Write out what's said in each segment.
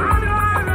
Mother!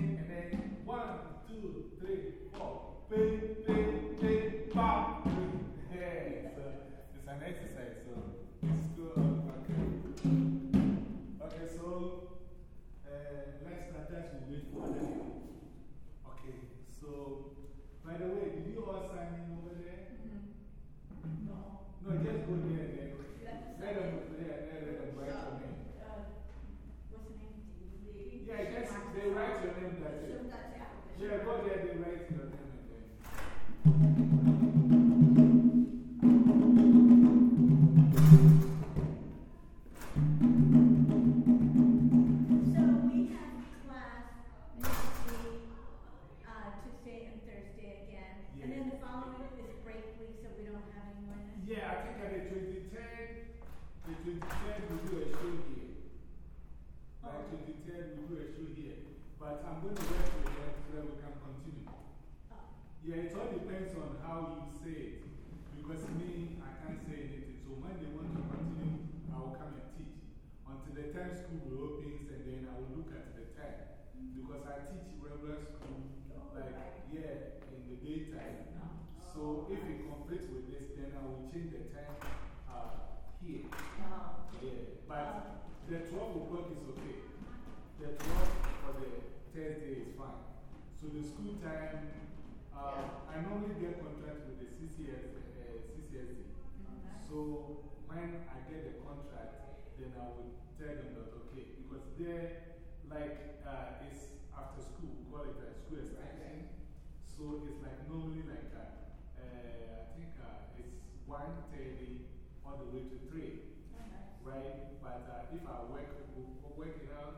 They and then one, two, three, four. Pay, pay, pay, pop. Yeah. So it's an exercise. So it's good. Okay. Okay, so uh, let's start that. We'll wait for that. Okay, so by the way, did you all sign in over there? No. No, just go there and then let them, yeah, let them write your name. Yeah, just they write your name, that's it. Yeah, go there, they write your name and then. When I get the contract, then I will tell them that, okay, because they're like, uh, it's after school, we call it a school extension. So it's like normally like, uh, uh, I think uh, it's 1.30 all the way to 3. Right? But uh, if I work, work it out,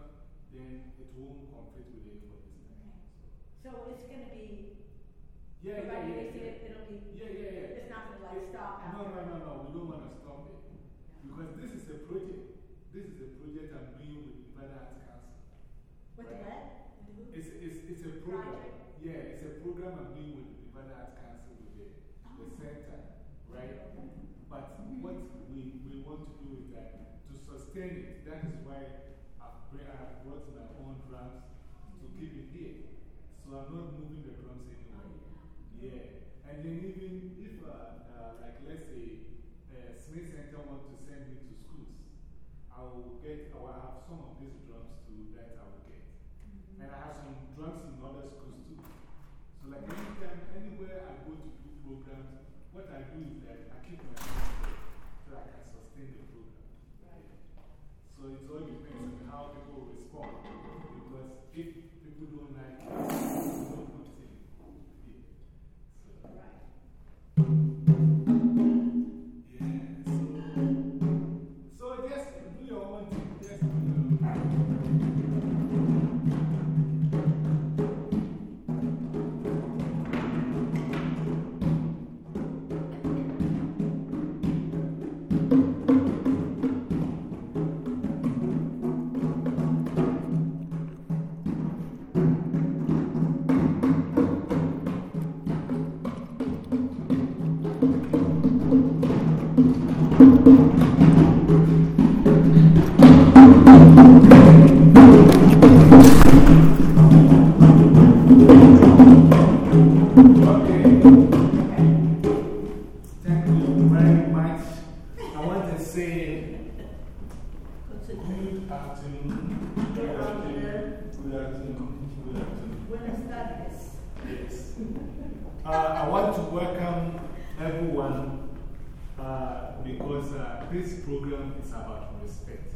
then it won't conflict with anybody's time. So it's going to be, Yeah, yeah, yeah. you yeah. it, it'll be, Yeah, yeah, yeah. it's not going to like stop No, no, no, no. We don't want to stop. Because this is a project. This is a project I'm doing with Nevada Arts Council. With the Right. what? With the who? It's, it's, it's a program. Project? Yeah, it's a program I'm doing with Nevada Arts Council with the, the Oh. center. Right? But what we, we want to do is that to sustain it, that is why I've, I have brought my own drums to keep it here. So I'm not moving the drums anywhere. Yeah. And then even if, uh, uh, like, let's say, Uh, Smith Center want to send me to schools, I will get, I will have some of these drums too that I will get. Mm-hmm. And I have some drums in other schools too. So, like, anytime, anywhere I go to do programs, what I do is that I keep my there so I can sustain the program. So it all depends on how people respond. Because if people don't like it, program is about respect.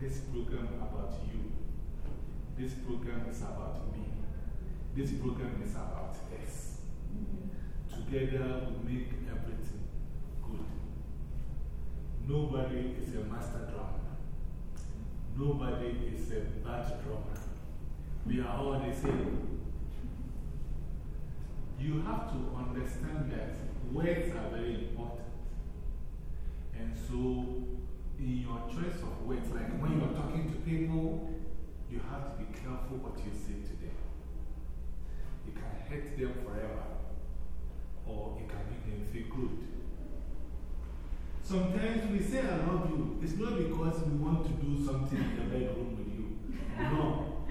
This program about you. This program is about me. This program is about us. Together we make everything good. Nobody is a master drummer. Nobody is a bad drummer. We are all the same. You have to understand that words are very important. And so, in your choice of words, like when you're talking to people, you have to be careful what you say to them. You can hurt them forever, or it can make them feel good. Sometimes we say, I love you. It's not because we want to do something in the bedroom with you. No.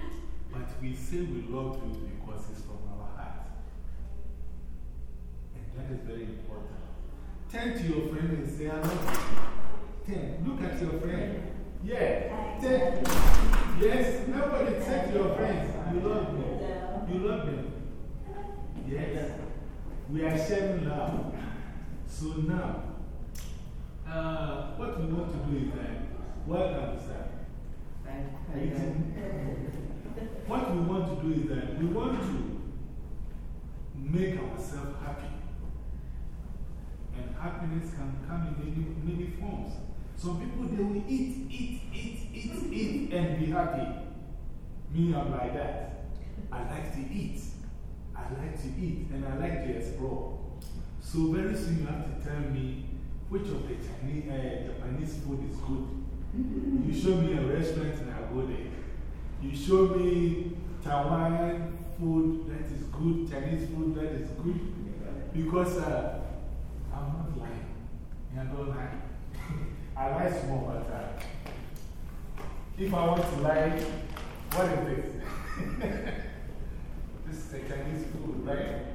But we say we love you because it's from our heart. And that is very important. Turn to your friend and say, I love you. Turn. Look at your friend. Yeah. Turn. Yes. Nobody say to your friends, you love them. You love them. Yes. We are sharing love. So now, uh, what we want to do is that, welcome, sir. What we want to do is that we want to make ourselves happy. And happiness can come in many, many forms. Some people, they will eat, eat, eat, eat, eat, and be happy. Me, I'm like that. I like to eat. I like to eat, and I like to explore. So, very soon you have to tell me which of the Chinese, uh, Japanese food is good. You show me a restaurant and I'll go there. You show me Taiwan food that is good, Chinese food that is good. Because uh, I'm not lying. I don't lie. I lie small, but uh, if I want to lie, what is this? this is a Chinese food, right?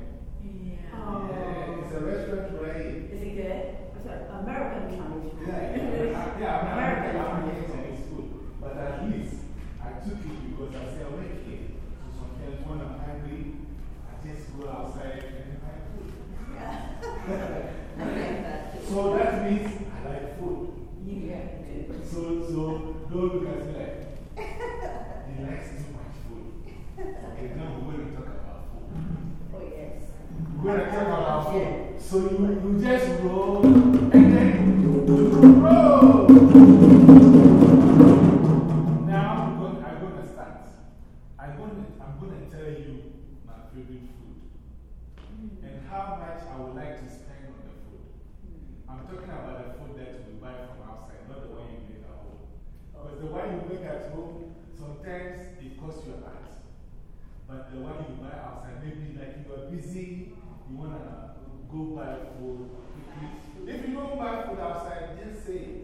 Yeah. Yeah, it's a restaurant right Is it good? It's an American Chinese food. Yeah, yeah, yeah, I'm American, American Chinese food. But at least I took it because I said, I work here. So sometimes when I'm hungry, I just go outside and buy food. I like that. So that means I like food. Yeah, good. So, so don't look at me like, he likes too much food. Okay, now we're going to talk about food. Oh, yes. We're going to talk about food. So you, you just roll and then you roll. Now I'm going, I'm going to start. I'm going to, I'm going to tell you my favorite food and how much I would like to spend on the food. I'm talking about the food that we buy from outside, not the one you make at home. Because the one you make at home, sometimes it costs you a lot. But the one you buy outside, maybe like you are busy, you want to go buy food quickly. If you don't buy food outside, just say it.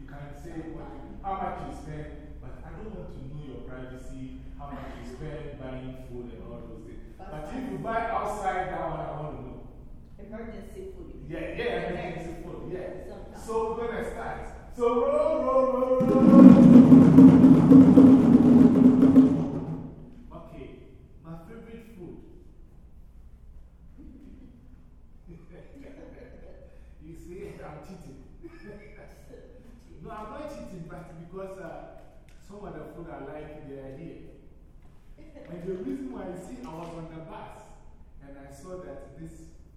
You can say what, how much you spend, but I don't want to know your privacy, how much you spend buying food and all those things. But if you buy outside, that one I want to know. Emergency food. Yeah, yeah, emergency food, yeah. Sometimes. So we're going to start. So roll, roll, roll, roll. Okay, my favorite food. you see, I'm cheating. no, I'm not cheating, but because uh, some of the food I like, they are here. And the reason why I see, I was on the bus and I saw that this,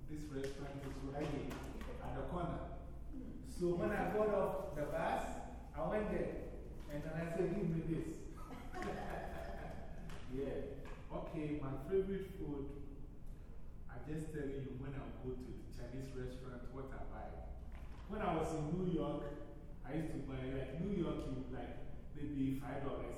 this restaurant is right here at the corner. So when I got off the bus, I went there and then I said, Give me this. yeah. Okay, my favorite food, I just tell you when I go to the Chinese restaurant, what I buy. When I was in New York, I used to buy, like New York, you like maybe $5 mm.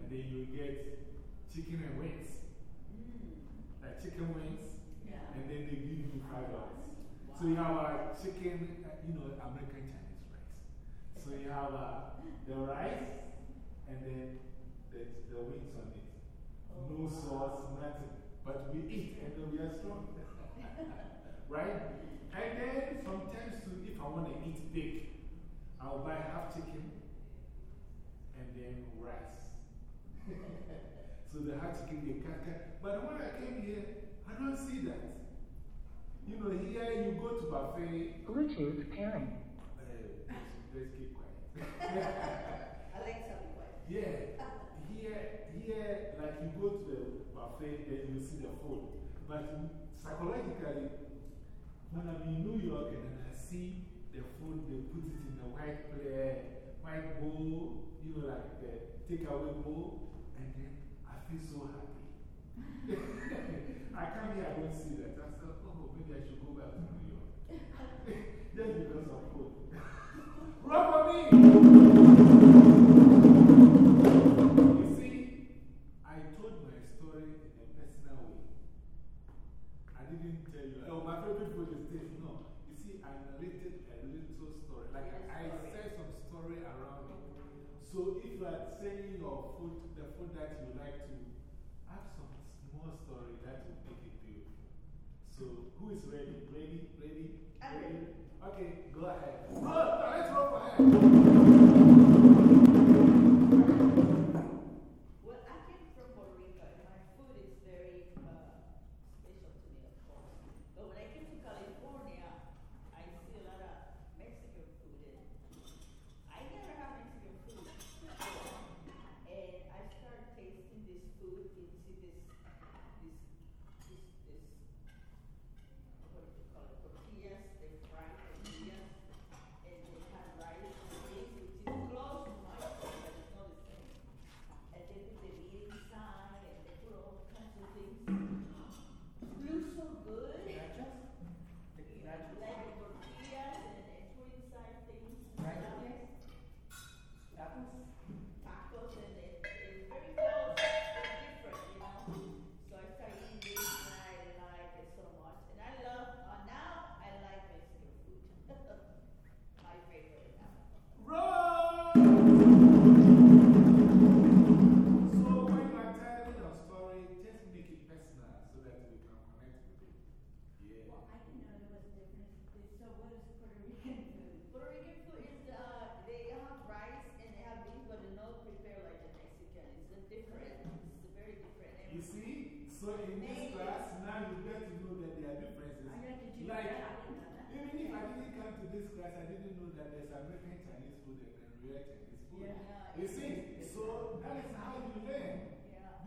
and then you get chicken and wings. Mm. Like chicken wings, Yeah. and then they give you $5. So you have a chicken, you know, American Chinese rice. So you have uh, the rice and then the, the wings on it. No sauce, nothing. But we eat and then we are strong. right? And then sometimes too, if I want to eat big, I'll buy half chicken grass. so they have to give you a cat. But when I came here, I don't see that. You know, here you go to buffet. Bluetooth pairing. Uh, let's keep quiet. Alexa, be quiet. yeah. Here, here, like you go to the buffet, then you see the food. But psychologically, when I'm in New York and then I see the food, they put it in a white plate, white bowl, you know, like the takeaway bowl, and then I feel so happy. I come here, I don't see that. I said, oh, maybe I should go back to New York. Just because of food. Run for me!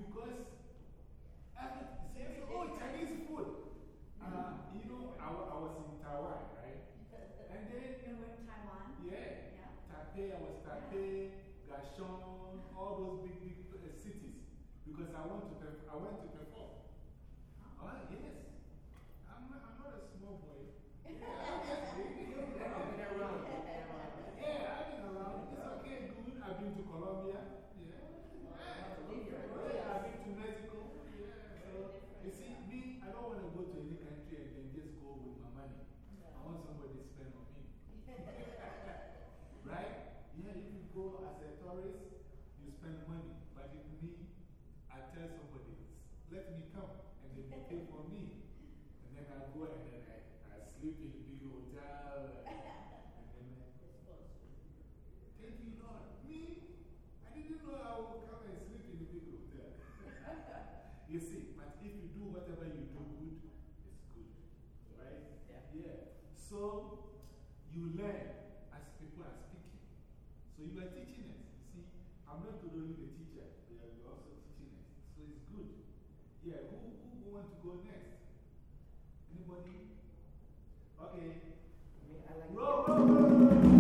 Because every, say, oh, Chinese food. Uh, you know, I, I was in Taiwan, right? And then, we're in Taiwan. yeah, Yeah. Taipei, I was Taipei, Gashon, all those big, big uh, cities. Because I, want to I went to perform. Oh, yes. I'm, not- I'm not a small boy. Yeah, I'm just big. I've been around. I've been around. Yeah, I've been around. It's okay, good. I've been to Colombia. I've been to Mexico. So, you see, me, I don't want to go to any country and then just go with my money. I want somebody to spend on me. Right? Yeah, if you go as a tourist, you spend money. But if me, I tell somebody, let me come and then they pay for me. And then I go and then I, I sleep in the big hotel. And, and then, thank you, Lord. Me? I didn't know I would come and sleep in the big hotel. you see, but if you do whatever you do good, it's good. Right? Yeah. Yeah. So you learn as people are speaking. So you are teaching it. See, I'm not only the teacher, but you're also teaching it. So it's good. Yeah, who, who, who want to go next? Anybody? Okay. I mean, I like. Roll, roll, roll, roll.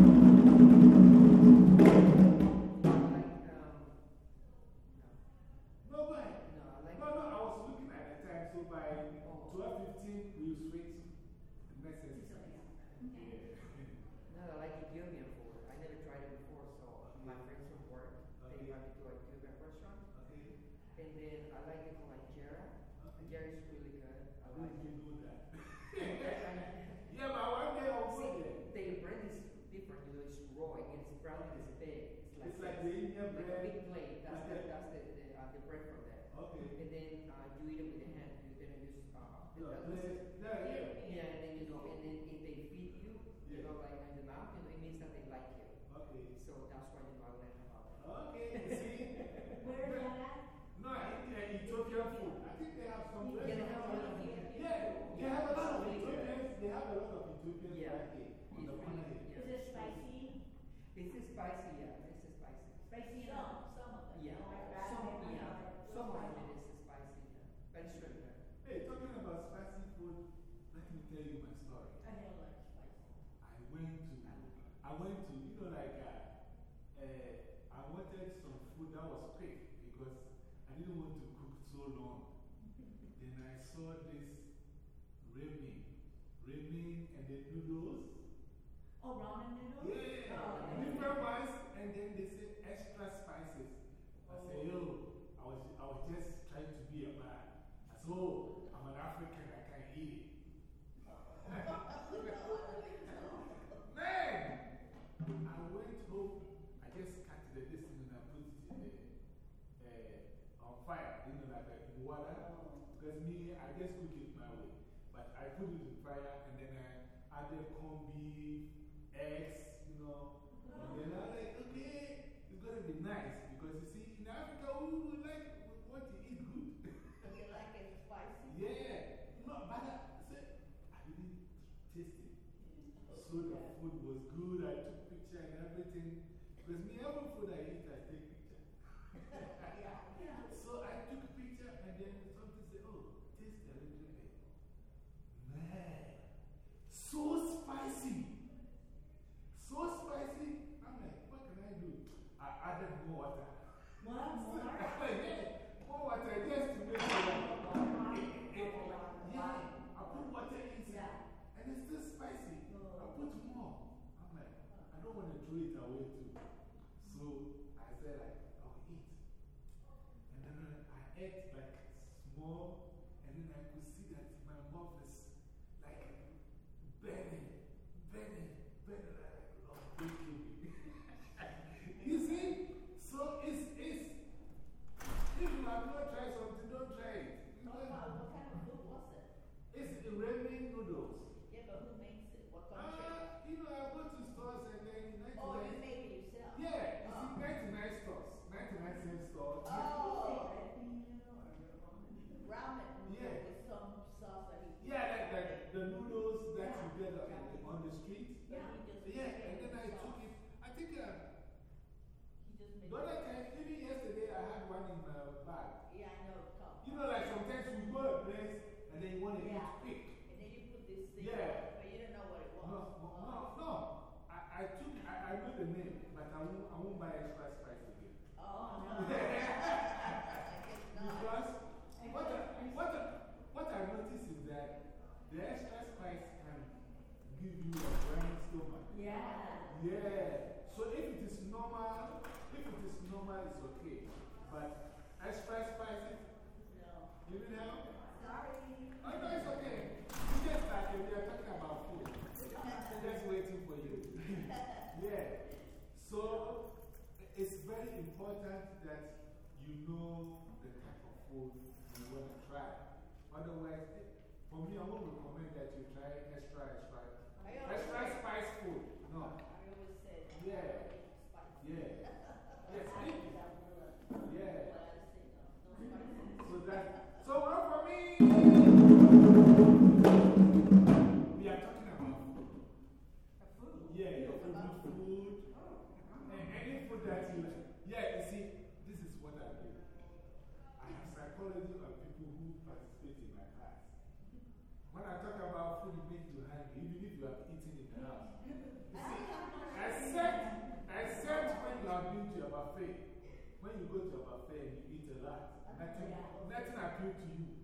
appeal to you.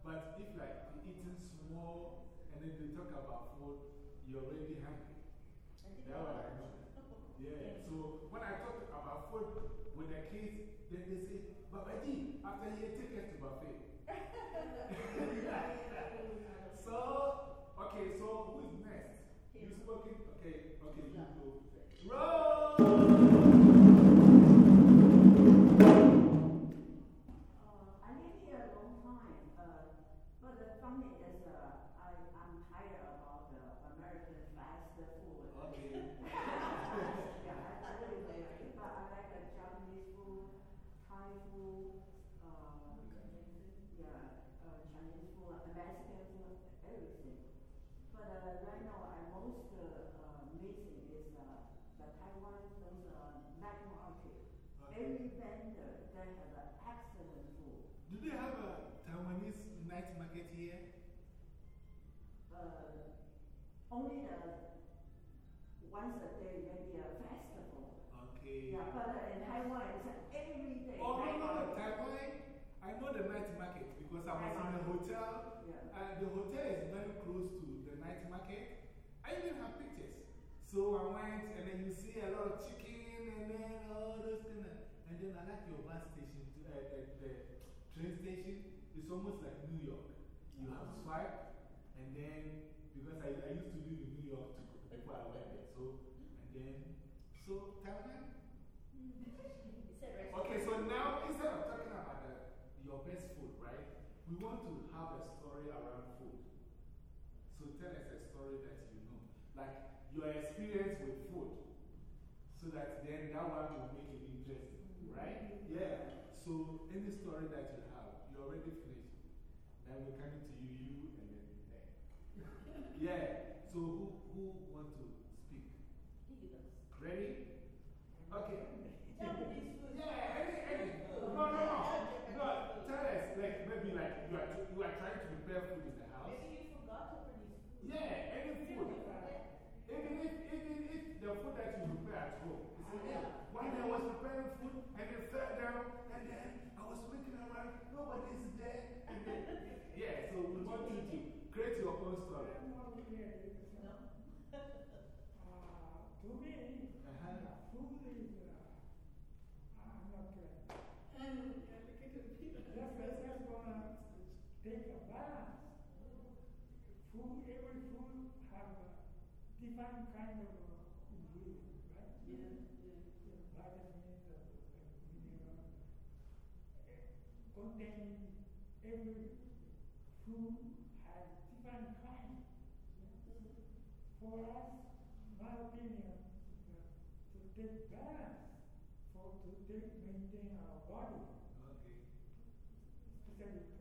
But if like eating small and then they talk about food, you're already hungry. That was like, yeah. So when I talk about food with the kids, then they say, Baba G, after you take it to buffet. so, okay, so who's next? You spoken? Okay, okay, you go. Roll! love yeah, I really like it. But I like the Japanese food, Thai food, um, yeah, Chinese food, American food, everything. But right now, I'm most uh, uh, missing is uh, the Taiwan from the night market. Every vendor, they have an excellent food. Do they have a Taiwanese night market here? Uh, only the once a day, maybe a festival. Okay. Yeah, but uh, in Taiwan, it's every day. Oh, no, no, no. Taiwan. I know the night market because I was in a hotel. Yeah. Uh, the hotel is very close to the night market. I even have pictures. So I went and then you see a lot of chicken and then all those of. And then I like your bus station, too, uh, the, the train station. It's almost like New York. You have to swipe and then, because I, I used to live in New York too before I went there. So, and then, so Taiwan. It's. Okay, so now instead of talking about the, your best food, right? We want to have a story around food. So tell us a story that you know, like your experience with food, so that then that one will make it interesting, right? Yeah. So any story that you have, you already finished. Then we're coming to you, you, and then. Yeah. So who, who want to? Ready? Okay. Yeah, any, any. No, no, no. No, tell us, like, maybe like you are, you are trying to prepare food in the house. Maybe you forgot Japanese food. Yeah, any food. Even if, even if the food that you prepare at home. Say, yeah, one day I was preparing food and it fell down and then I was looking around, nobody's there. And then, yeah, so we want you to create your own story. No? Uh, to me, Uh-huh. food is, uh, I'm not good. Mm. Just, just, just gonna take a balance. Food, every food have a different kind of ingredient, right? Yeah, The vitamins, the, the mineral, containing every food has different kind. For us, my opinion, take balance, for to take, maintain our body, Okay. especially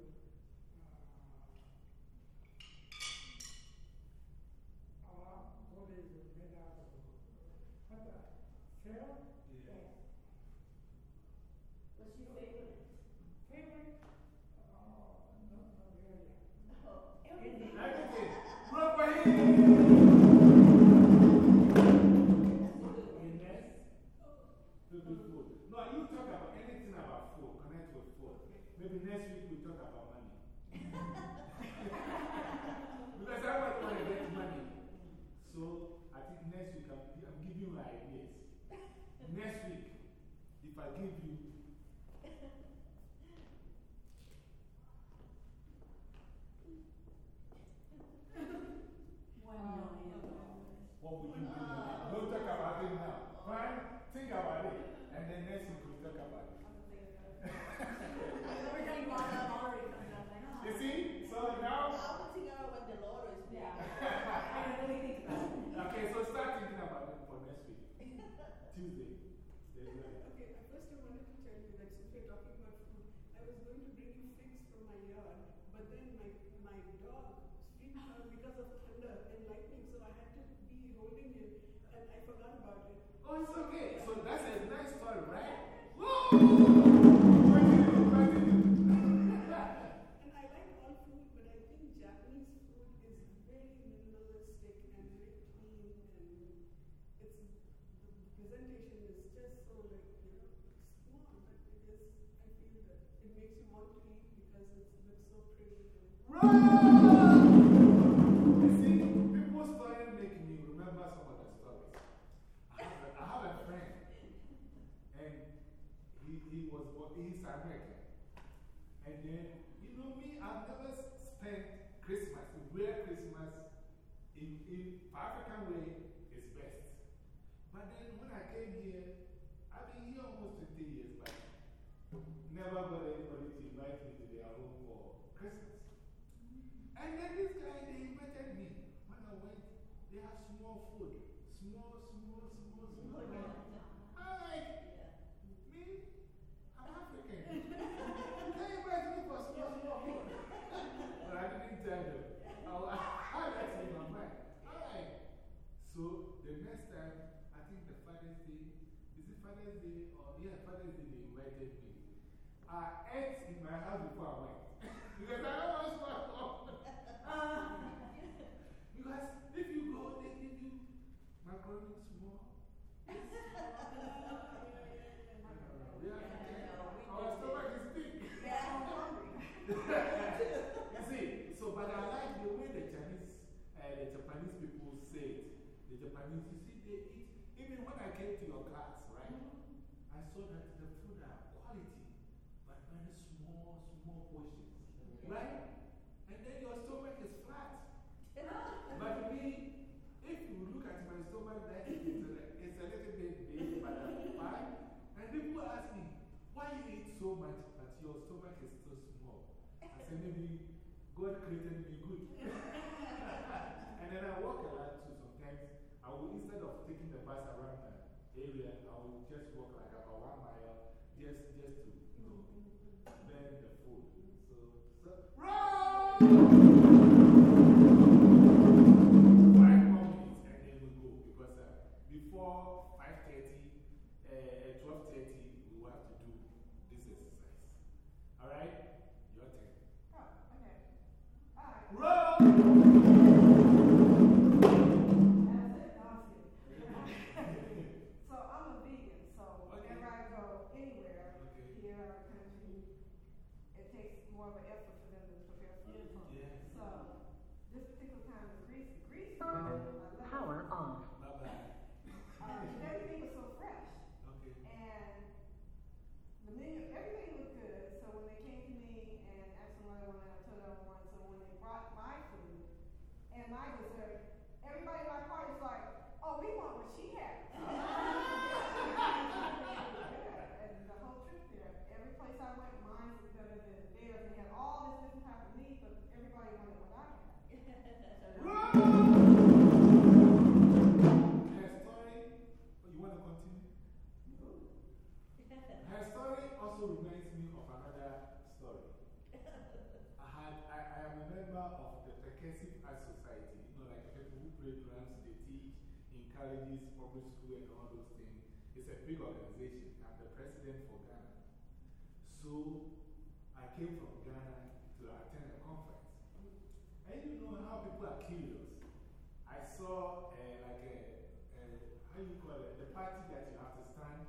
call it? The party that you have to stand,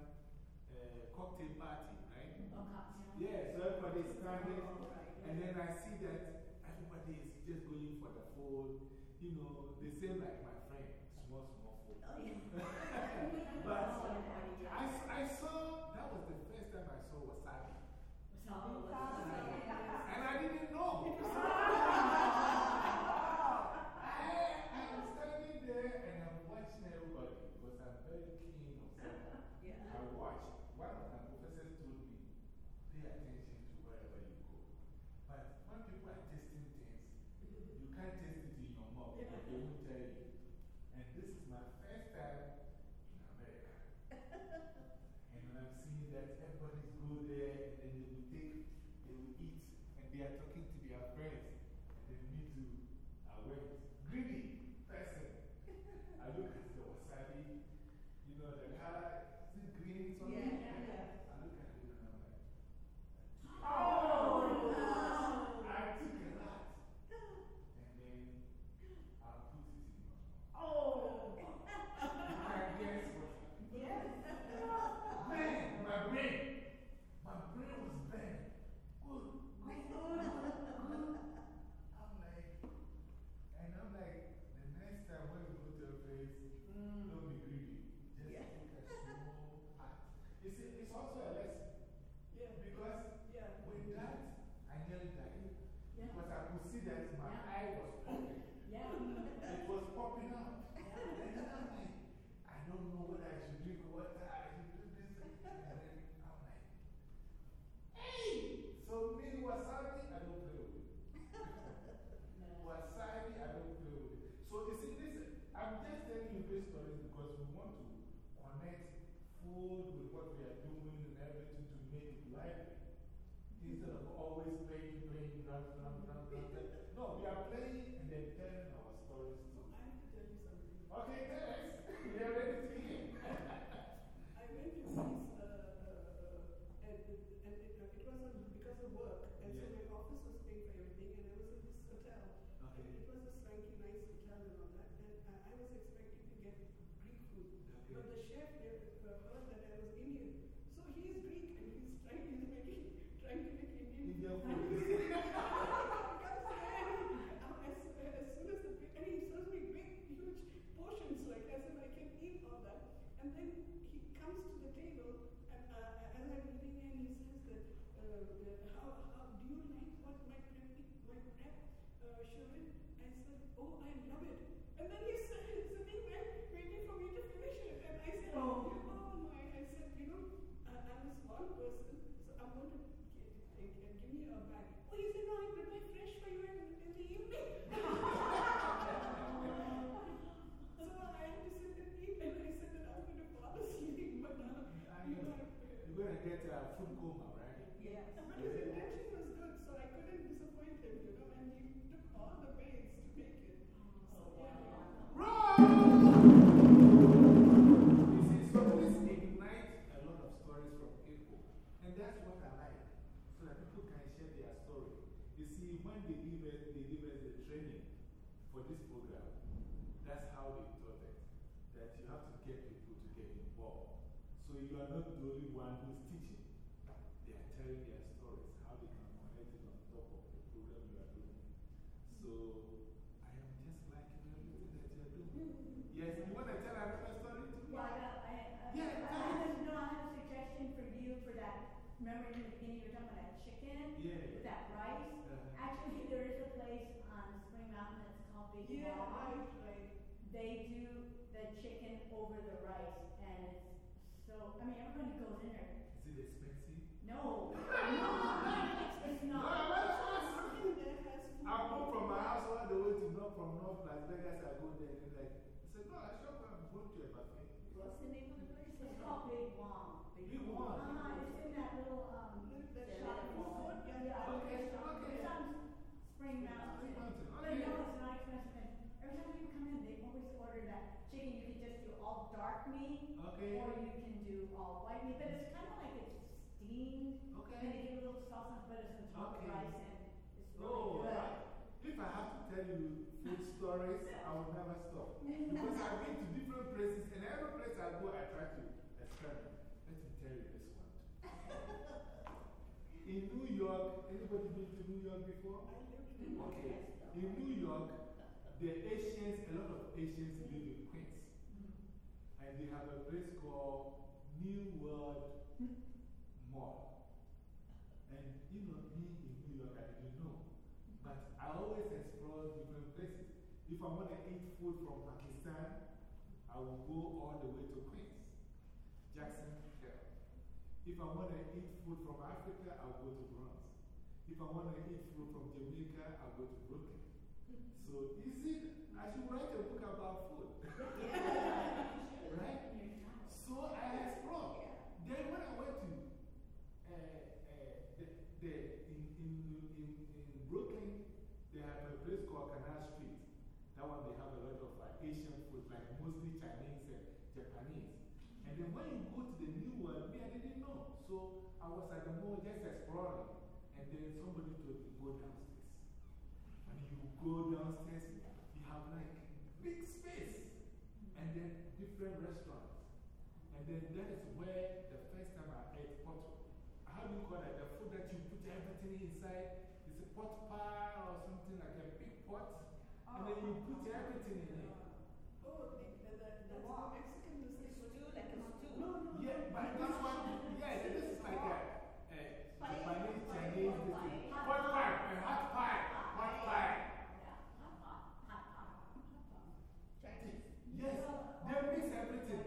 uh, cocktail party, right? Okay. Yeah, so everybody is standing. And then I see that everybody is just going for the food. You know, they same like my friend, small, small food. Oh, yeah. but I, I saw, that was the first time I saw wasabi. Wasabi? And I didn't know. little, Okay, Spring every time you come in, they always order that chicken. You can just do all dark meat. Or you can do all white meat. But it's kind of like it's steamed. Okay. And on, top rice and it's good. If I have to tell you food stories, I will never stop. Because I've been to different places, and every place I go, I try to experiment. Let me tell you this one. In New York, anybody been to New York before? I lived in Okay. In New York, the Asians, a lot of Asians live in Queens. And they have a place called New World Mall. And you know, me in New York, I didn't know. But I always explore different places. If I want to eat food from Pakistan, I will go all the way to Queens, Jackson. If I want to eat food from Africa, I'll go to Bronx. If I want to eat food from Jamaica, I'll go to Brooklyn. So, you see, I should write a book about food. right? So I explored. Then when I went to uh, uh, the, the, in, in, in, in Brooklyn, they have a place called Canal Street. That one they have a lot of uh, Asian food, like mostly Chinese and Japanese. And then when you go to the new one, me, I didn't. So I was at the mall just exploring. And then somebody told me, go downstairs. And you go downstairs, you have like big space. And then different restaurants. And then that is where the first time I ate pot. How do you call it? The food that you put everything inside. It's a pot pie or something like a big pot. And then you put oh, everything in it. Oh, the, the, the, the Mexican It's business. stew, like a stew. Yeah, but this one, yeah, this is like a, Japanese, Chinese, hot pie. Hot pie, hot pie. Yes, they mix everything.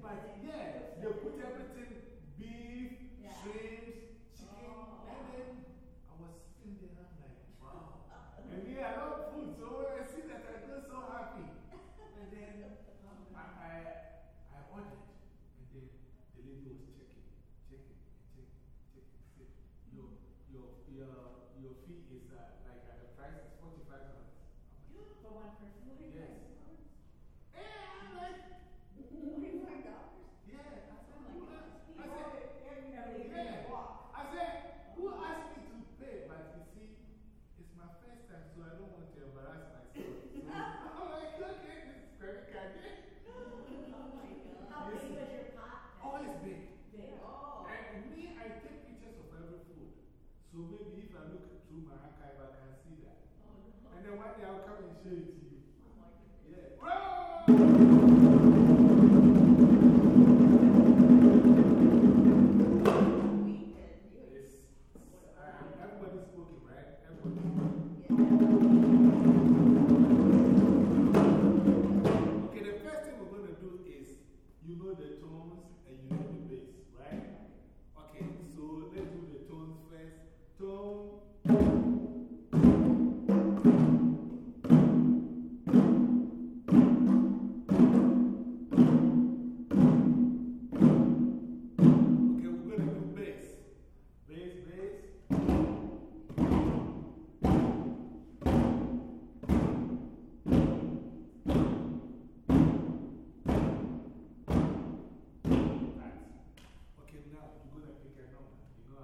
But yeah, they put everything beef, Yeah. shrimps, chicken. And then I was sitting there, I'm like, wow. And me, I love food, so I see that, I go so happy. And then I, I, I ordered, and then the lady was checking, checking, checking, checking. She said, your, your,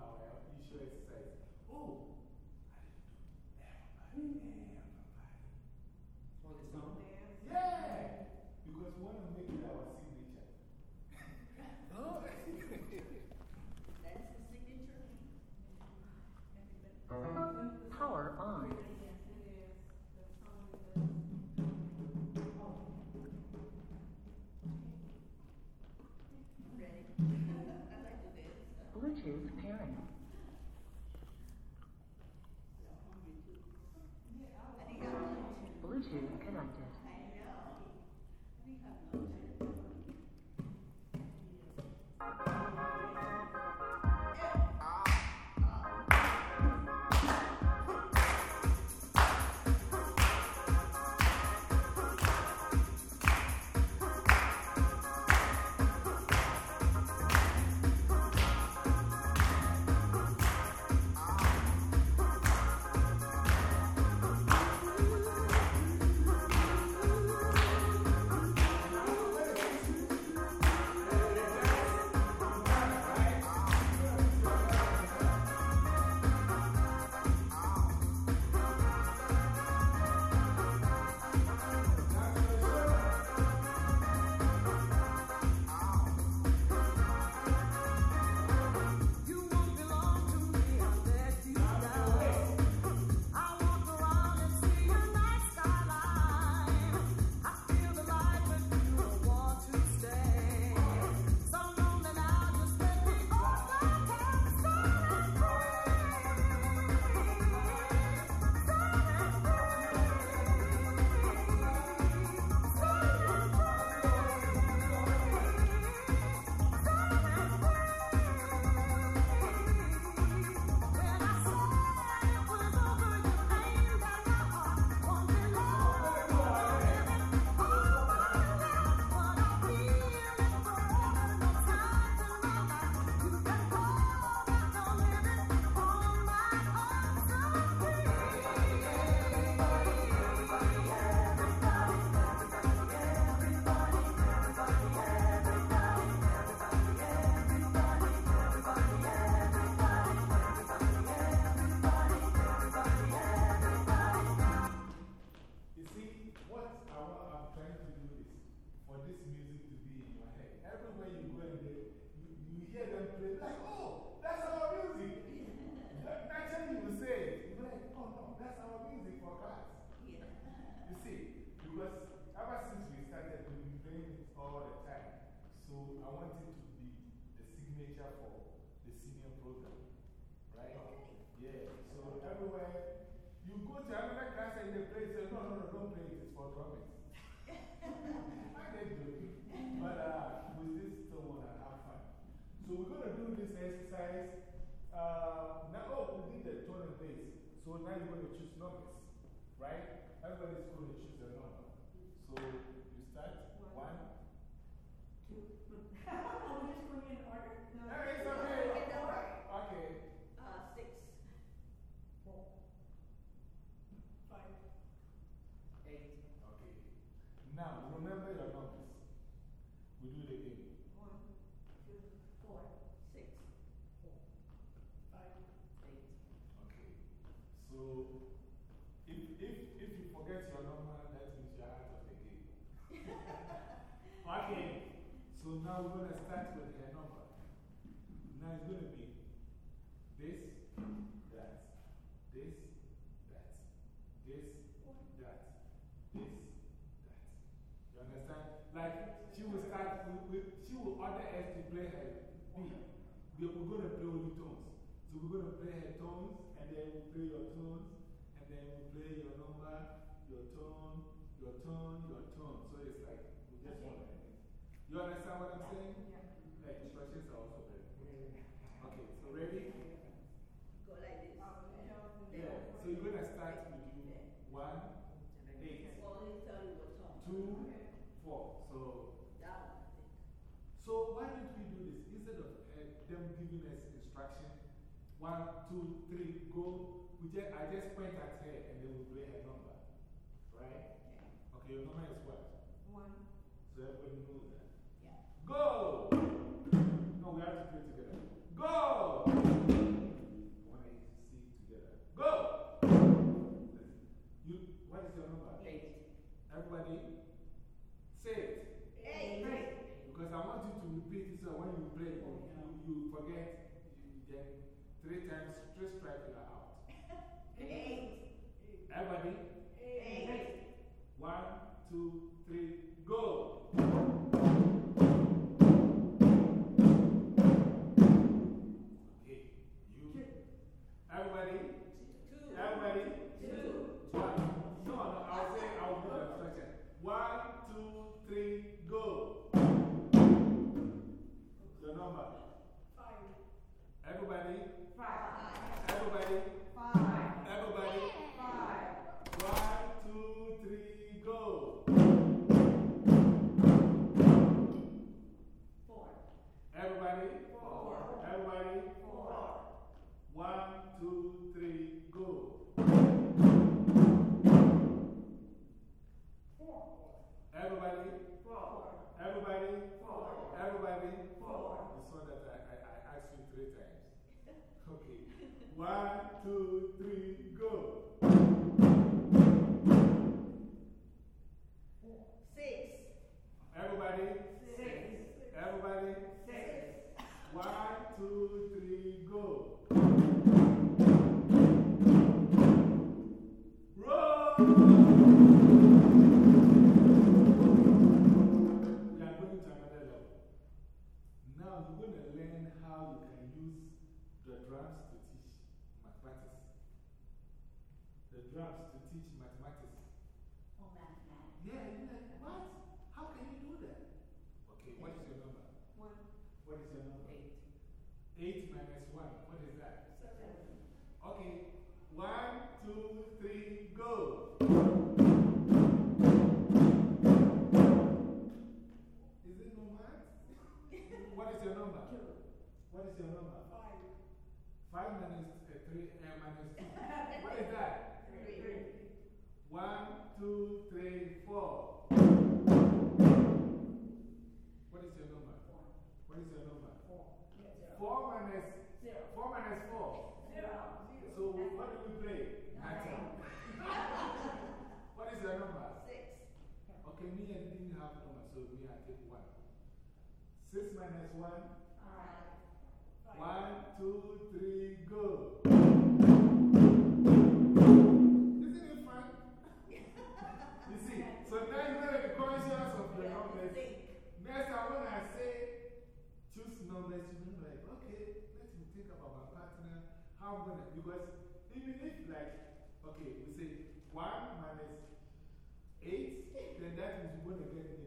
all. Uh, you should exercise. Oh, no, that's our music for class. Yeah. You see, because ever since we started, we've been playing it all the time. So I want it to be the signature for the senior program. Right? Yeah. So everywhere you go to another class and they play, say, no, no, no, don't play it, it's for drummers. I get joking. But uh, with this, still want to have fun. So we're going to do this exercise. Uh, now, oh, we did the tone and bass. So now you're going to choose numbers. Right? Everybody's going to choose a number. So you start one. two. Are we just going in order? No. Hey, it's okay. Get the word. Okay. Uh, six. Five. Eight. Okay. Now, remember your numbers. We do it again. One, two, four. Six. Five. Eight. Okay. So, if, if, if you forget your number, that means you're out of the game. okay. So now we're going to start with your number. Now it's going to be this, that, this, that, this, that, this, that. You understand? Like, she will start, with, with, she will order us to play her beat. We- We're going to play only tones. So we're going to play her tones, and then we'll play your tones, and then we'll play your number, your tone, your tone, your tone. So it's like, we just want to. You understand what I'm saying? Yeah. Like, instructions are also very important. Okay, so ready? Go like this. Yeah. So you're going to start with you one, eight, Only tell you what song. two, four. So, That one, so why don't we do this? Instead of uh, them giving us instruction, one, two, three, go. We just, I just point at her and then we play her number. Right? Okay, your number is what? One. So everybody knows that. Go! No, we have to do it together. Go! One, eight, six, together. Go! You, what is your number? Eight. Everybody, say it. Eight. Because I want you to repeat it so when you play, you, you forget, you get three times, three strikes, you are out. Eight. Everybody? Eight. One, two, three, go! Everybody. Four. You saw that I, I, I asked you three times. Okay. One, two, three, go. Six. Everybody, Six. everybody. Six. One, two, three, go. One. Five. One, two, three, go. Isn't it fun? you see, so now you know the conscience of the numbers. Next time when I say choose numbers, you know, like, okay, let me think about my partner. How I'm going to, because even if, you need like, okay, we say 1 minus 8, then that means you're going to get.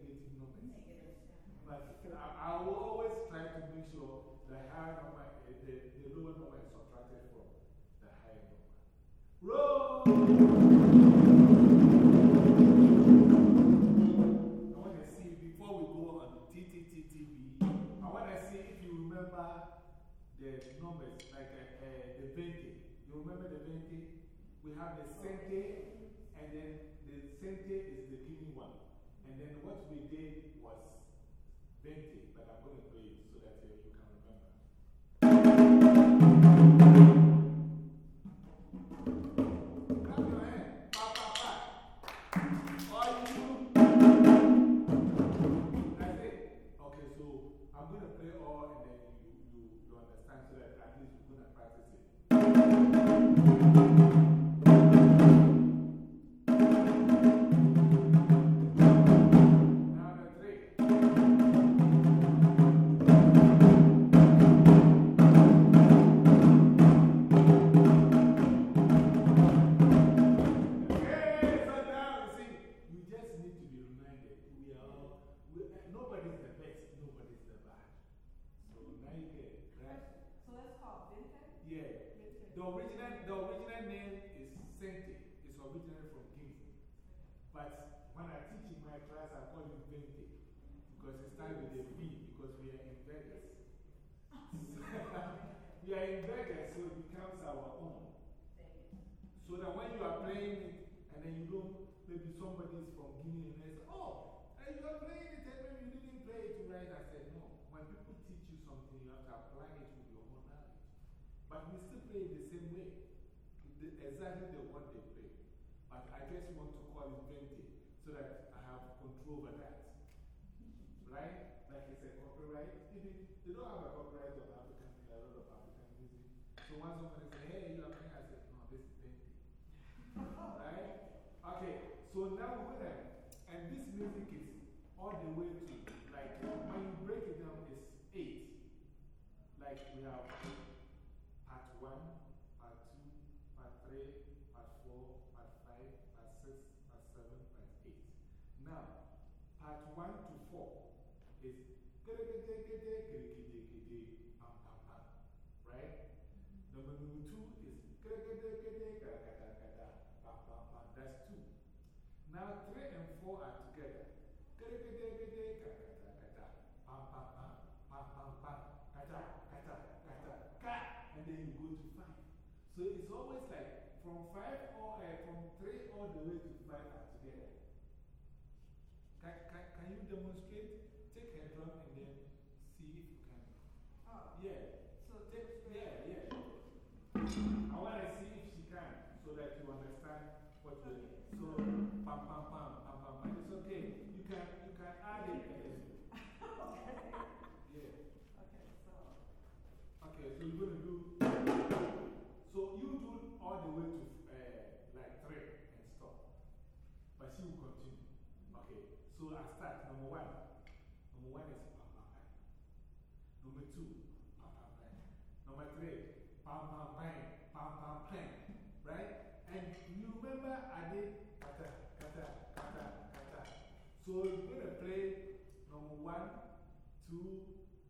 But I, I will always try to make sure the higher number, eh, the, the lower number is subtracted from the higher number. Roll! I want to see, before we go on TTTTV, I want to see if you remember the numbers, like uh, uh, the 20. You remember the 20? We have the cente, and then the cente is the guinea one. And then what we did was 20, but I'm going to play it so that you can is It's originally from Guinea. But when I teach in my class, I call it Vente. Because it starts with a V, because we are in Vegas. we are in Vegas, so it becomes our own. So that when you are playing it, and then you don't, maybe somebody is from Guinea and they say, Oh, you are playing it, and maybe you didn't play it right. I said, No. When people teach you something, you have to apply it with your own knowledge. But we still play it the same way. The, exactly the one they play. But I just want to call it Vente so that I have control over that. Right? Like it's a copyright. They don't have a copyright on African, music, a lot of African music. So once somebody says, hey, you are playing, I say, no, this is painting. right? Okay, so now we're going to, and this music is all the way to, like, when you break it down, it's eight. Like we have part one, part two, part three, part four, part five, part six, part seven, part eight. Now, part one to four is right? Number, number two is that's two. Now, four are together. And then you go to five. So it's always like from five or uh, from three all the way to five are together. Can, can, can you demonstrate? Take a drum and then see if you can. Oh. Yeah. So Take, yeah, yeah. I want to see if she can so that you understand what you're doing. So, pam, pam, pam, okay. You can, you can add it. then- Yeah. Okay, so. Okay, so you're going to do. So you do all the way to uh, like three and stop. But she will continue. Okay, so I start. Number one. Number one is So you're going to play number one, two,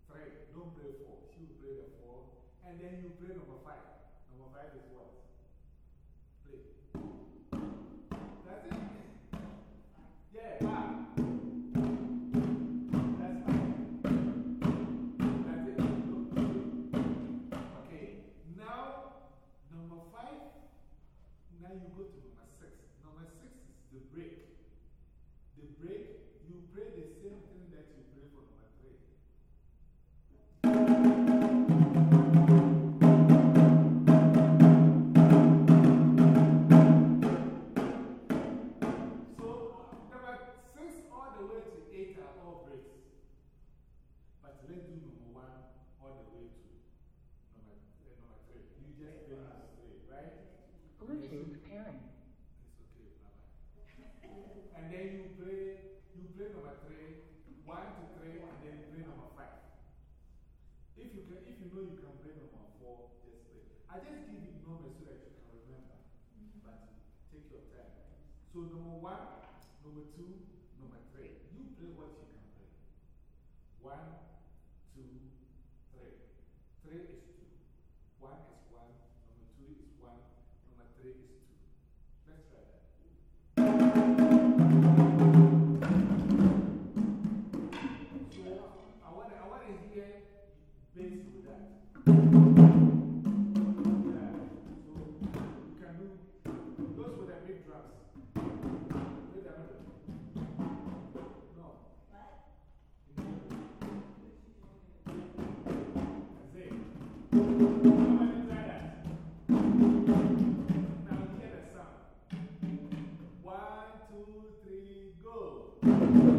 three. Don't play four. She will play the four. And then you play number five. Number five is what? Play. Go.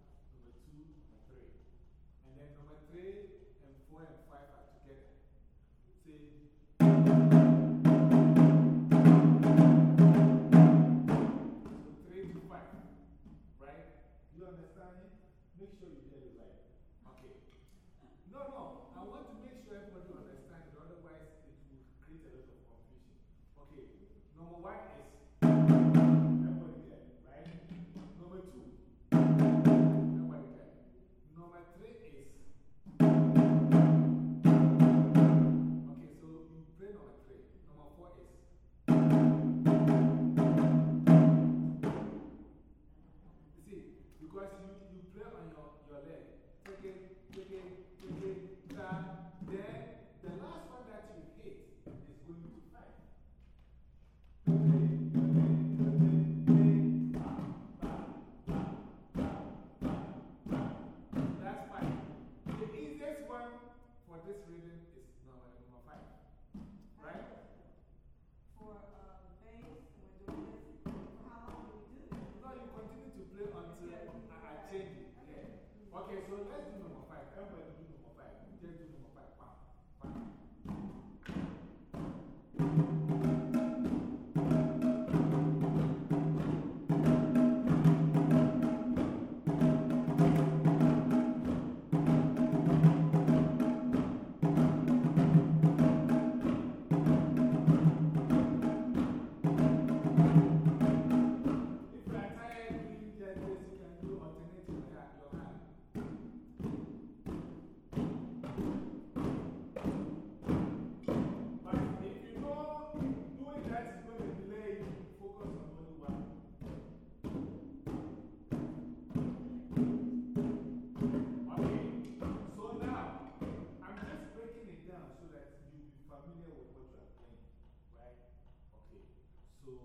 So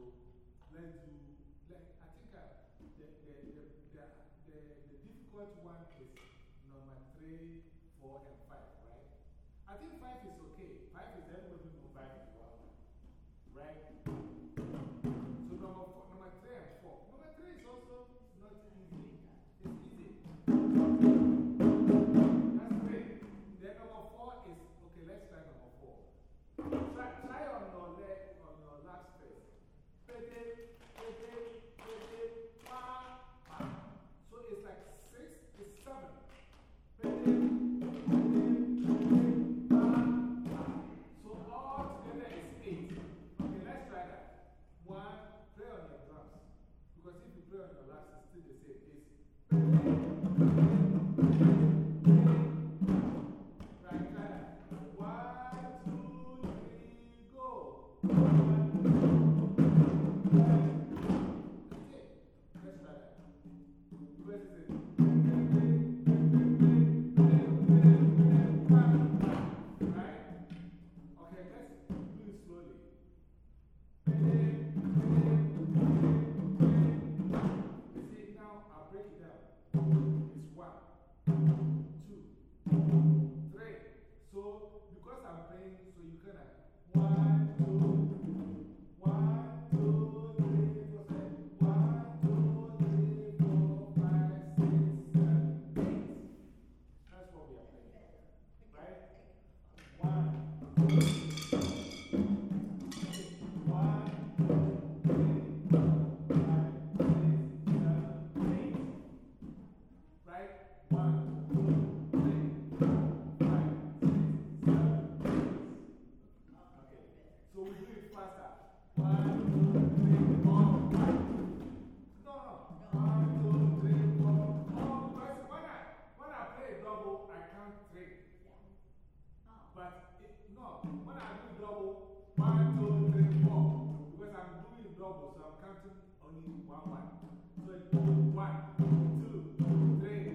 let's do, let, I think I, the, the, the, the, the, the difficult one is number 3, 4, and five, right? I think five is okay. Five is everybody knows 5 is well, right? double, so I'm counting only one one. So it's one, two, three.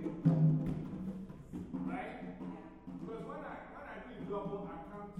Right? Because when I, when I do double, I count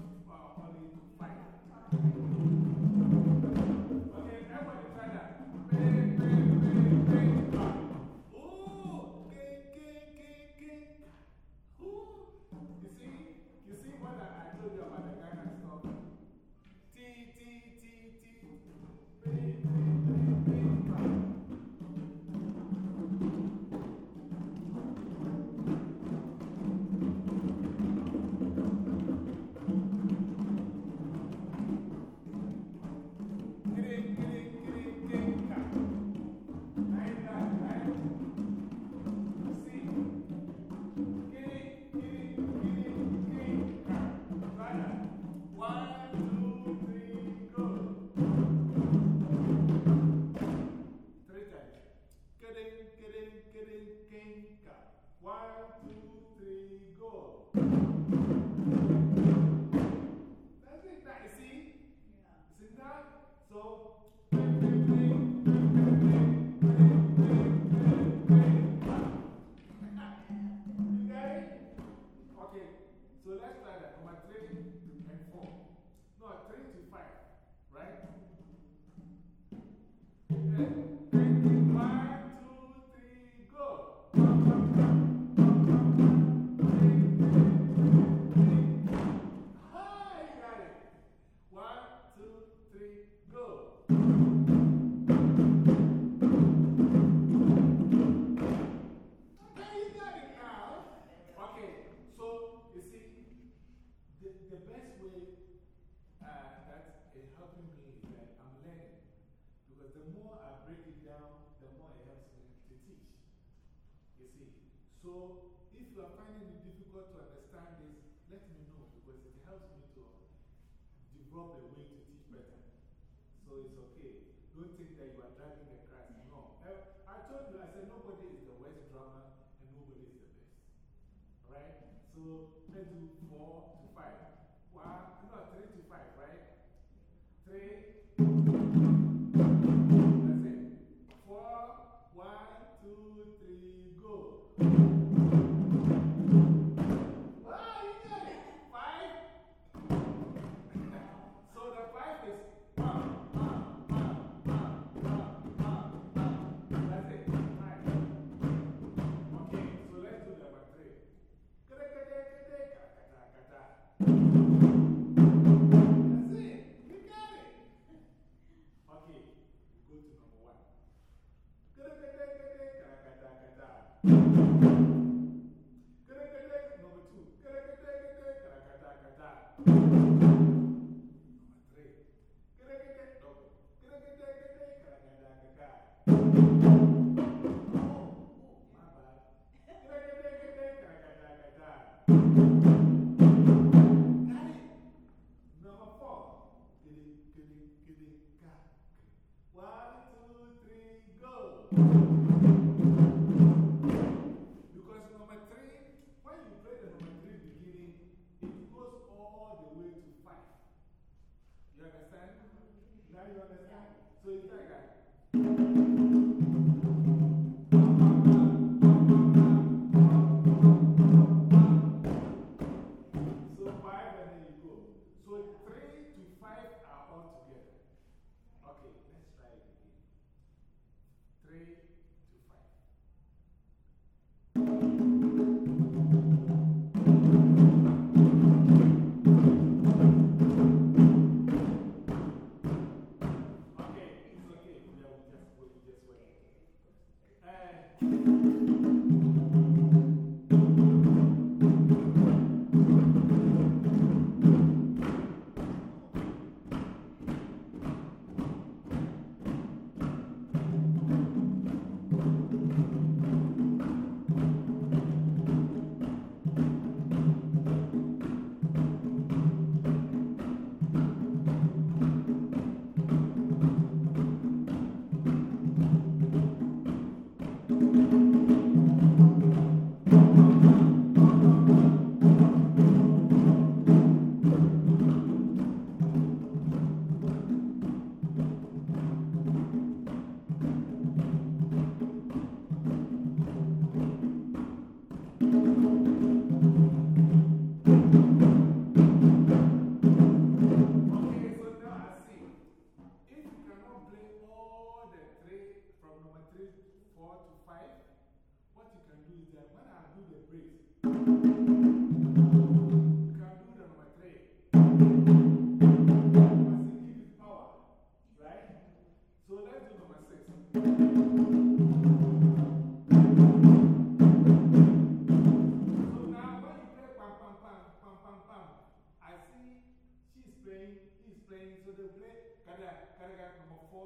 No. That's it, that, you see? Yeah. You see that? So, Okay, so let's try that. On my training.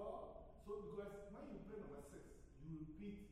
So because when you play number six, you repeat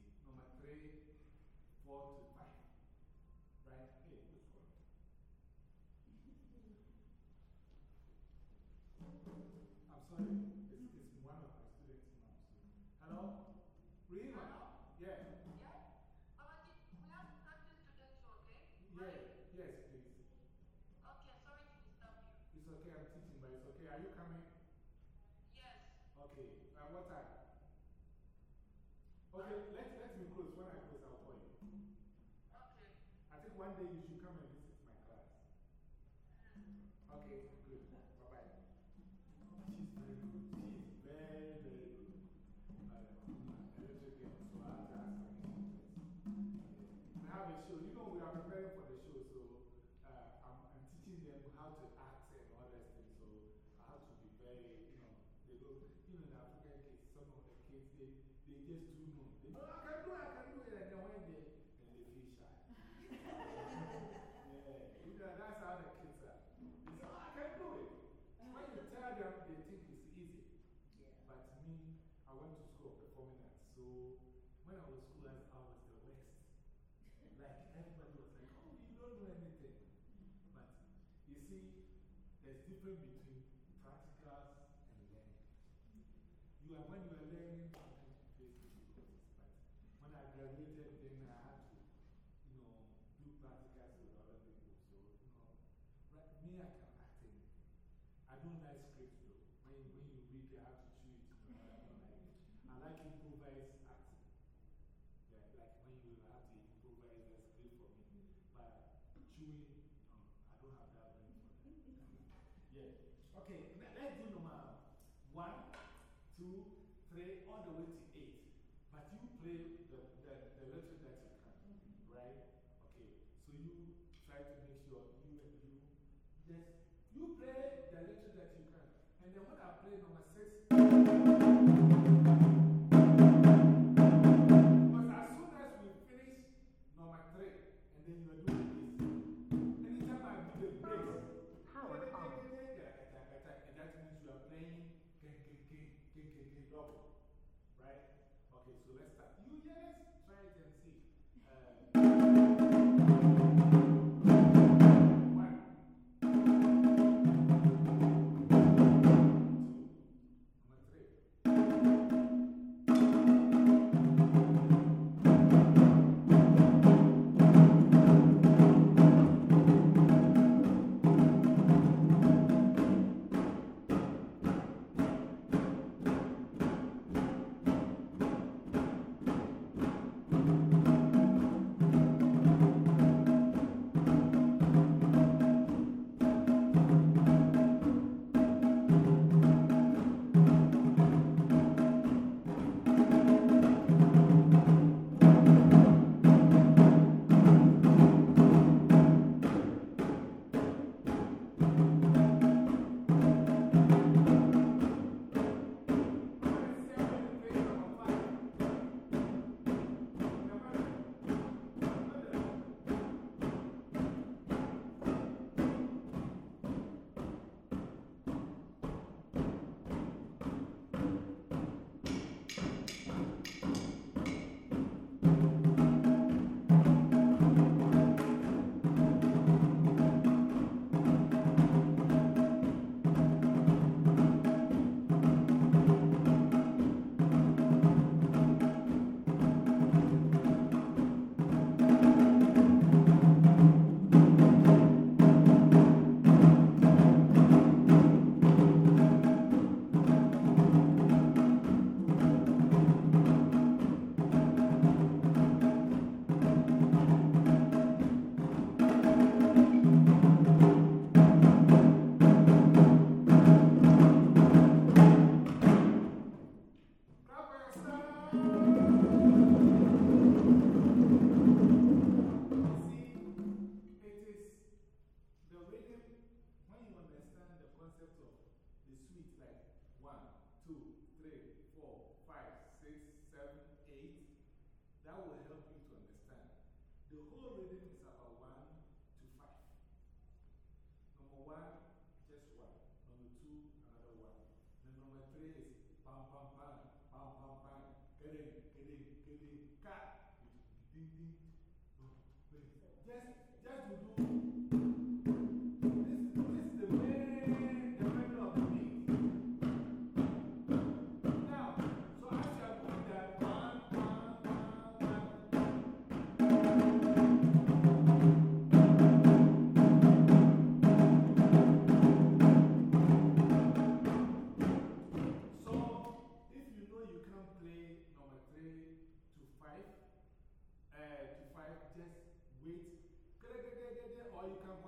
just,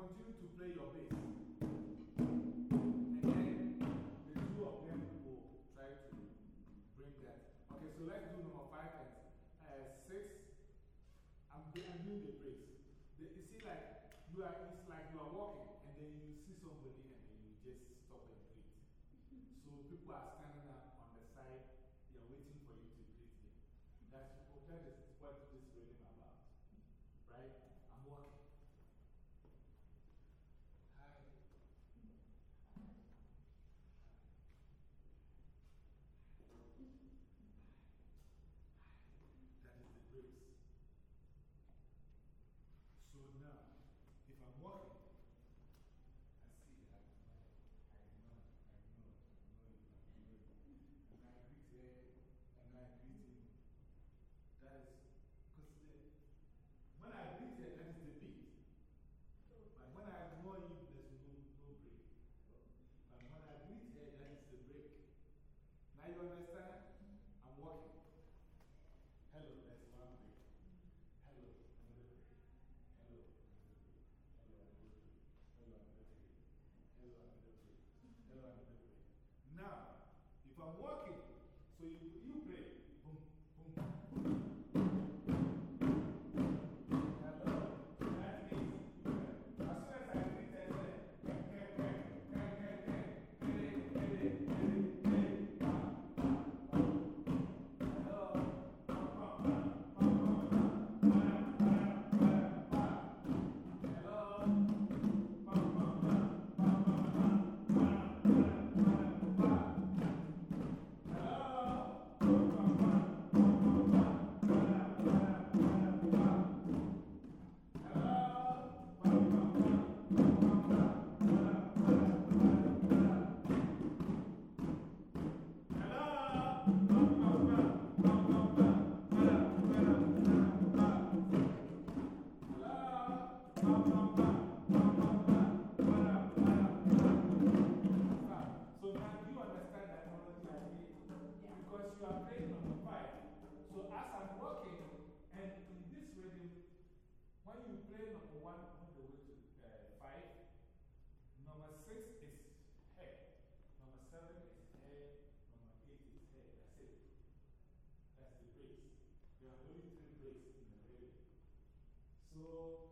continue to play your bass. Oh.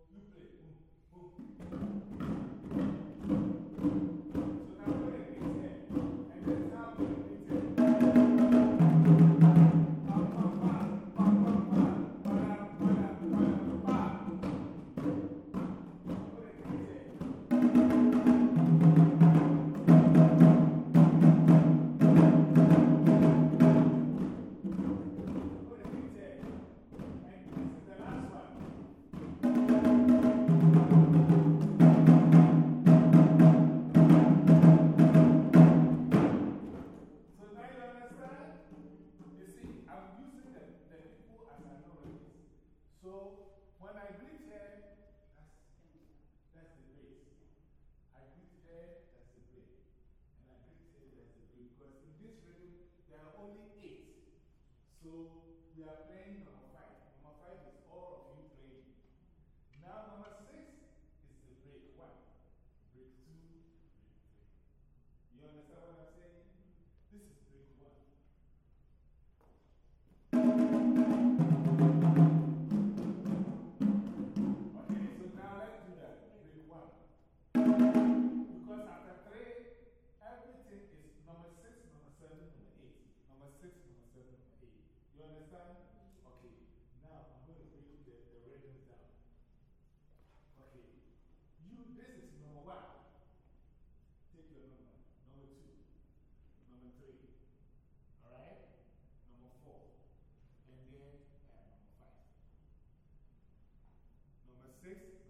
6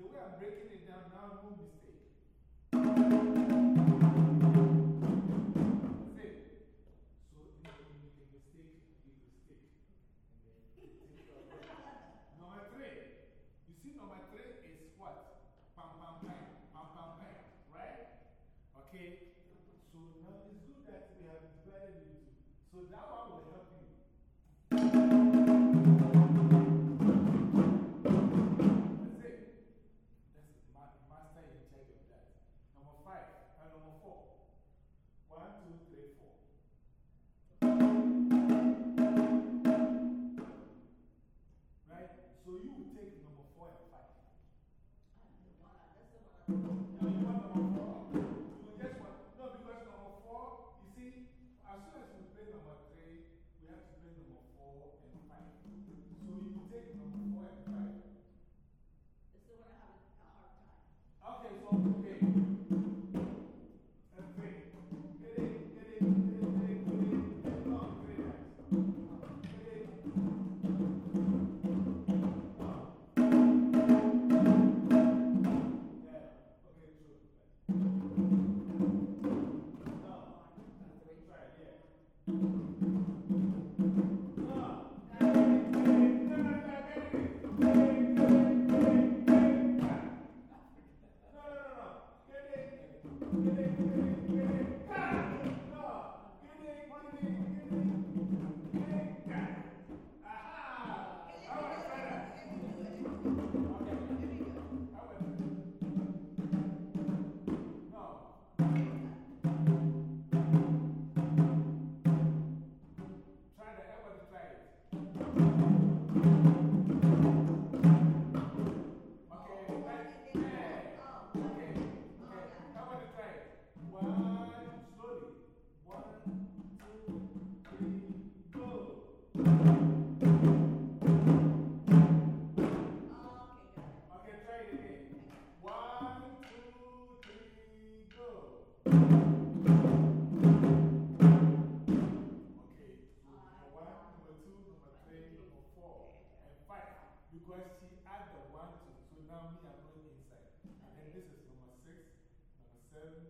The way I'm breaking it because she had the one to two. Now me, I'm going inside. And this is number six, number seven,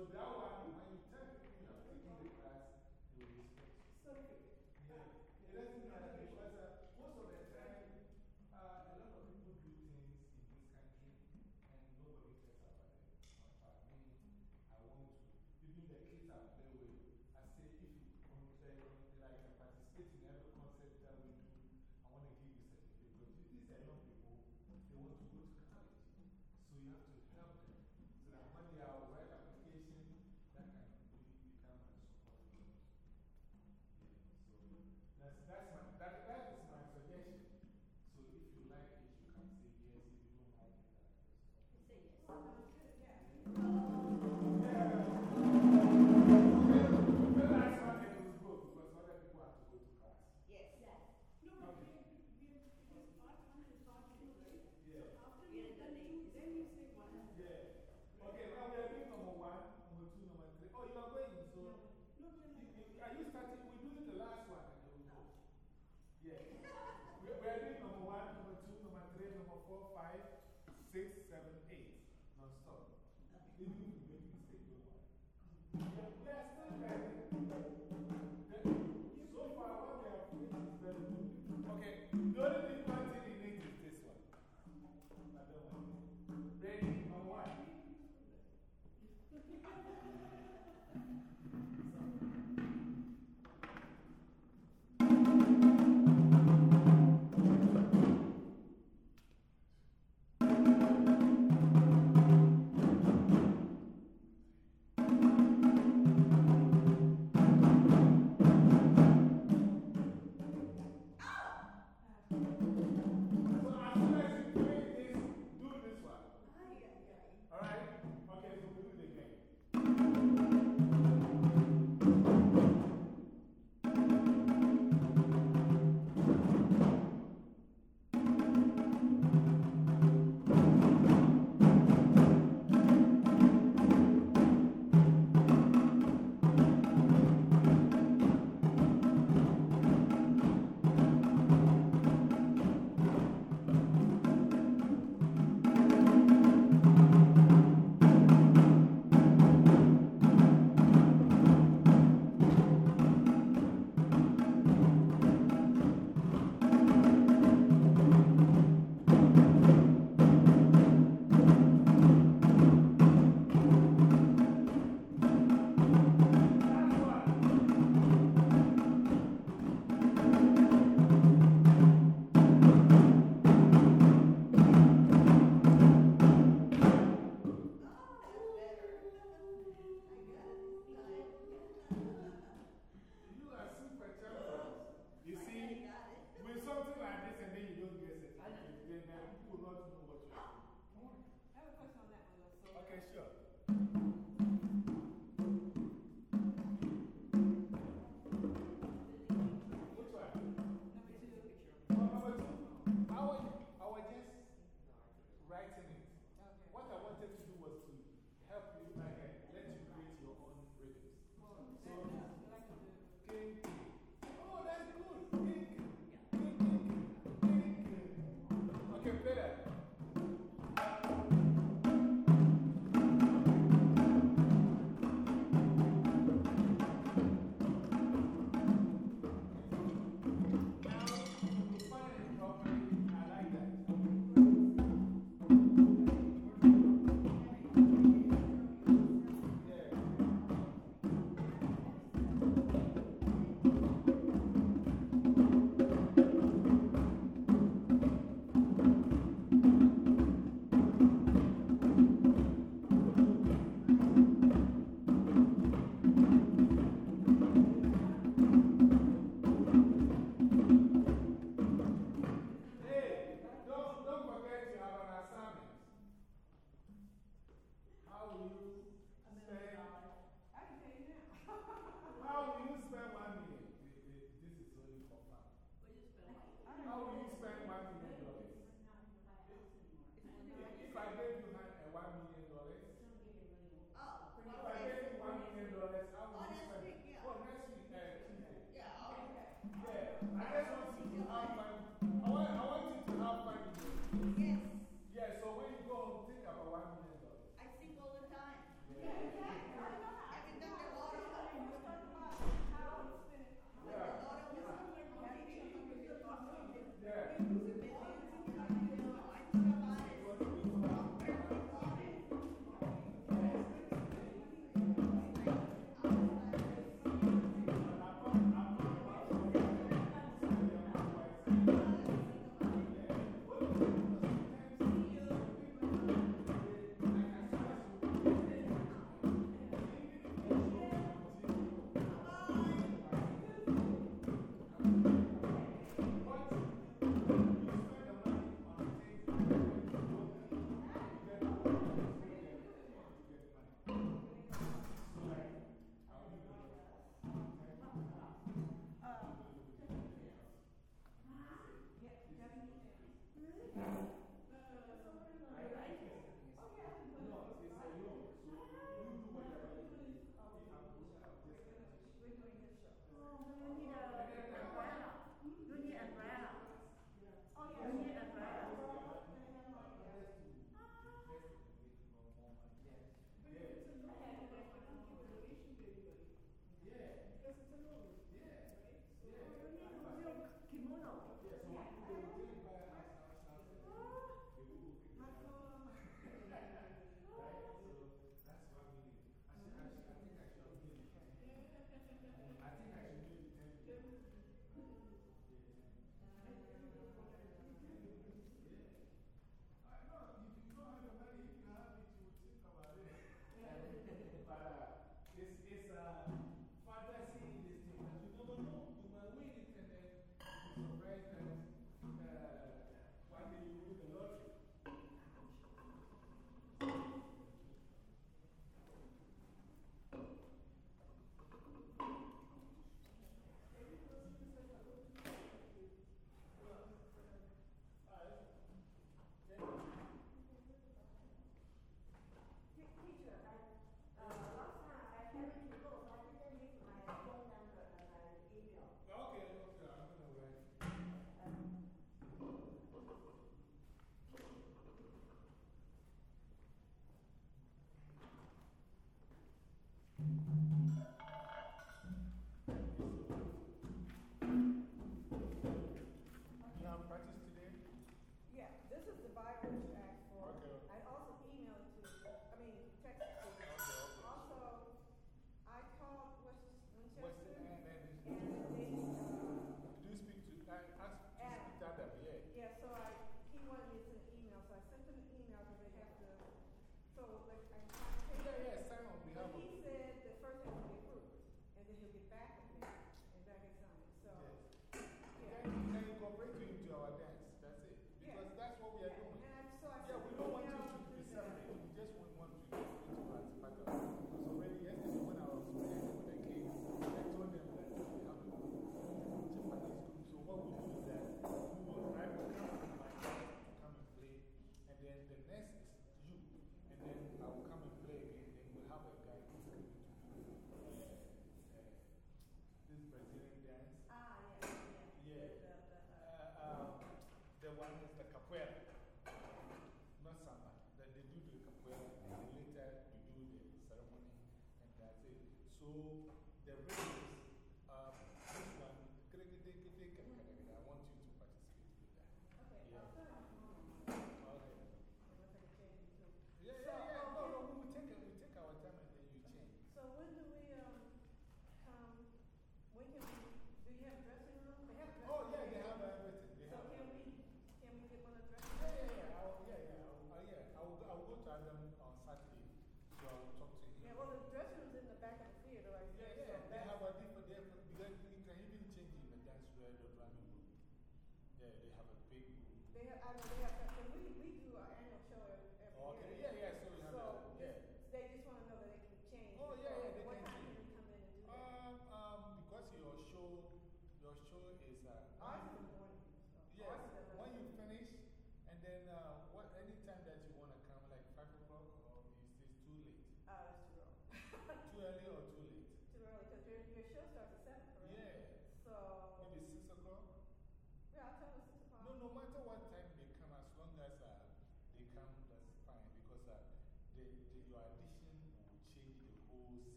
So, that one,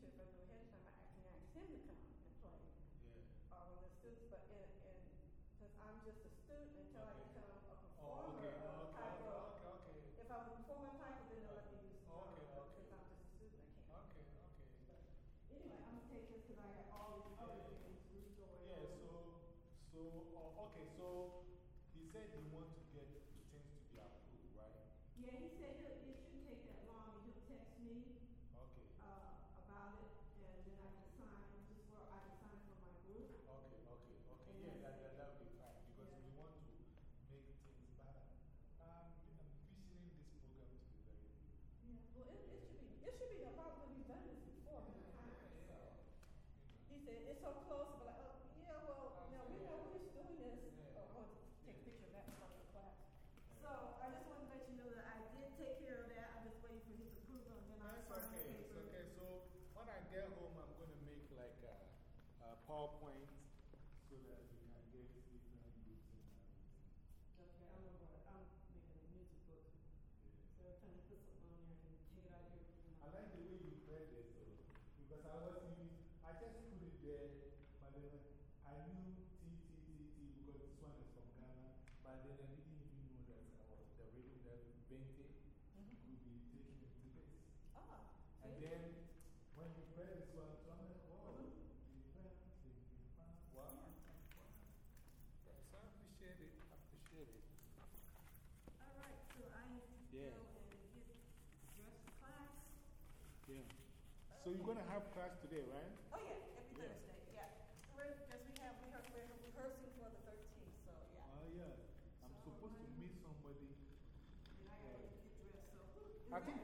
future from the way. call points so that we can get different groups and everything. Okay, I'm going to I'm making a music book. So I'm trying to put some uh, Yeah. go and get dressed class. Yeah. So you're going to have class today, right? Oh, yeah, every Yeah. Thursday, yeah. We're, because we have, we are, we're rehearsing for the thirteenth, so yeah. Oh, yeah. I'm So supposed to meet somebody. And I get dressed, so. I think.